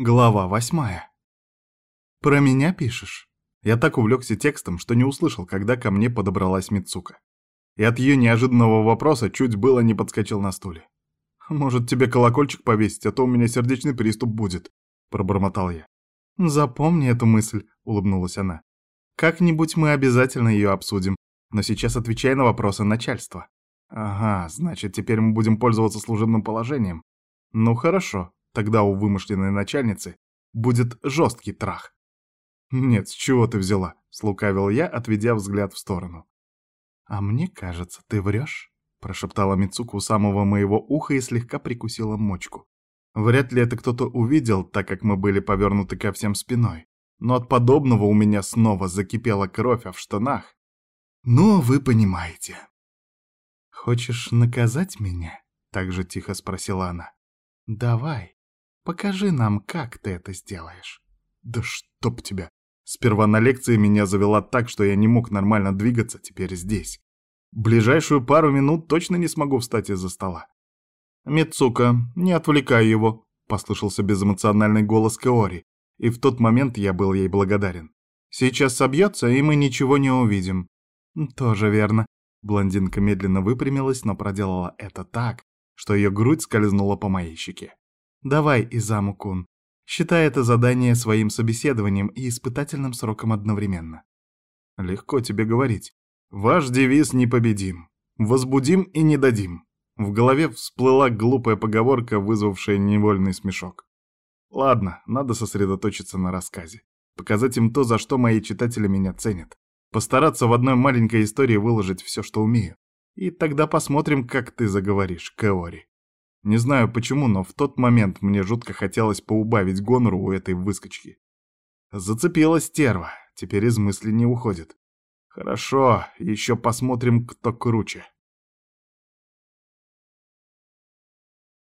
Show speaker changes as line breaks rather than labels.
Глава восьмая. «Про меня пишешь?» Я так увлекся текстом, что не услышал, когда ко мне подобралась Мицука. И от ее неожиданного вопроса чуть было не подскочил на стуле. «Может, тебе колокольчик повесить, а то у меня сердечный приступ будет», — пробормотал я. «Запомни эту мысль», — улыбнулась она. «Как-нибудь мы обязательно ее обсудим, но сейчас отвечай на вопросы начальства». «Ага, значит, теперь мы будем пользоваться служебным положением. Ну хорошо, Тогда у вымышленной начальницы будет жесткий трах. «Нет, с чего ты взяла?» — слукавил я, отведя взгляд в сторону. «А мне кажется, ты врешь», — прошептала Мицука у самого моего уха и слегка прикусила мочку. Вряд ли это кто-то увидел, так как мы были повернуты ко всем спиной. Но от подобного у меня снова закипела кровь, а в штанах... Ну, вы понимаете. «Хочешь наказать меня?» — так же тихо спросила она. «Давай, Покажи нам, как ты это сделаешь. Да чтоб тебя. Сперва на лекции меня завела так, что я не мог нормально двигаться, теперь здесь. Ближайшую пару минут точно не смогу встать из-за стола. «Мицука, не отвлекай его», — послышался безэмоциональный голос Каори, и в тот момент я был ей благодарен. «Сейчас собьется, и мы ничего не увидим». «Тоже верно». Блондинка медленно выпрямилась, но проделала это так, что ее грудь скользнула по моей щеке. Давай, Изаму-кун, считай это задание своим собеседованием и испытательным сроком одновременно. Легко тебе говорить. Ваш девиз непобедим. Возбудим и не дадим. В голове всплыла глупая поговорка, вызвавшая невольный смешок. Ладно, надо сосредоточиться на рассказе. Показать им то, за что мои читатели меня ценят. Постараться в одной маленькой истории выложить все, что умею. И тогда посмотрим, как ты заговоришь, Каори. Не знаю почему, но в тот момент мне жутко хотелось поубавить гонору у этой выскочки. Зацепилась стерва, теперь из мысли не уходит. Хорошо, еще посмотрим, кто круче.